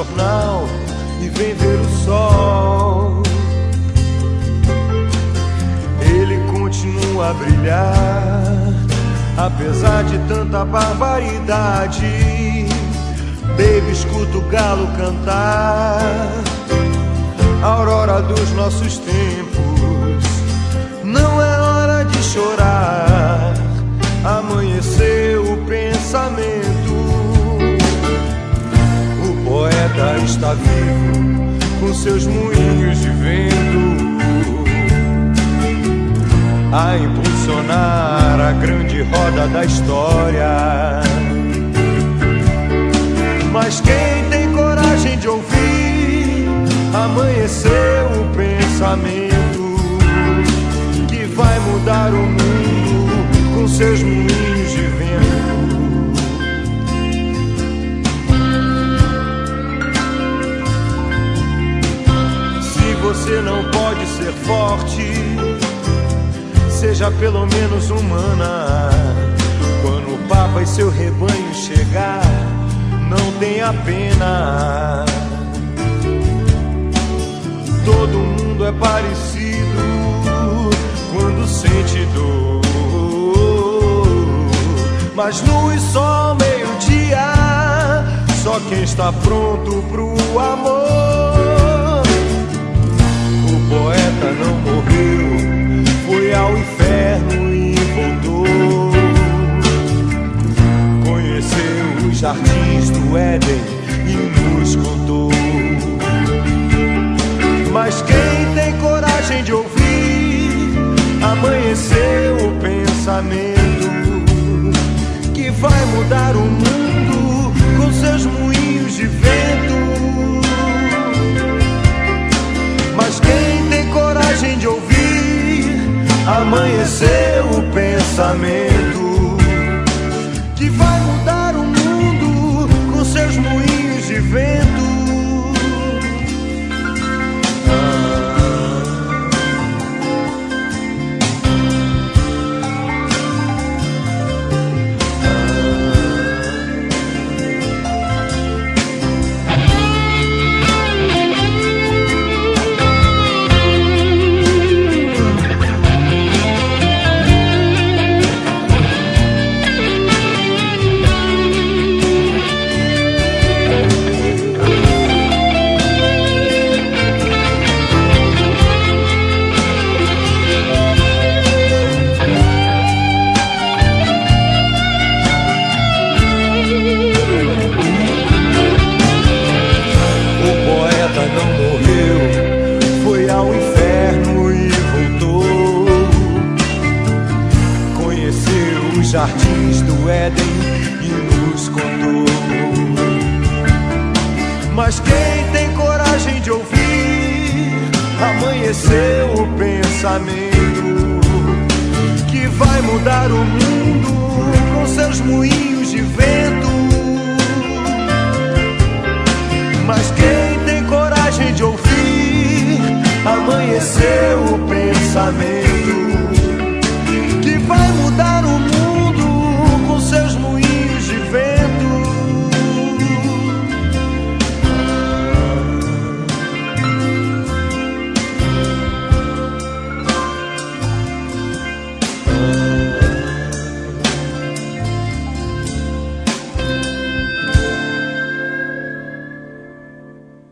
jornal e vem ver o sol. Ele continua a brilhar, apesar de tanta barbaridade. Baby, escuta o galo cantar, a aurora dos nossos tempos. Não é hora de chorar, está vivo com seus moinhos de vento a impulsionar a grande roda da história. Mas quem tem coragem de ouvir, amanheceu o pensamento que vai mudar o mundo com seus moinhos você não pode ser forte, seja pelo menos humana. Quando o Papa e seu rebanho chegar, não tenha pena. Todo mundo é parecido quando sente dor. Mas luz só meio-dia, só quem está pronto pro amor. Amanheceu o pensamento que vai mudar o mundo com seus moinhos de vento. Mas quem tem coragem de ouvir, amanheceu o pensamento jardins do Éden e nos contou. Mas quem tem coragem de ouvir, amanheceu o pensamento que vai mudar o mundo com seus moinhos de vento. Mas quem tem coragem de ouvir, amanheceu o pensamento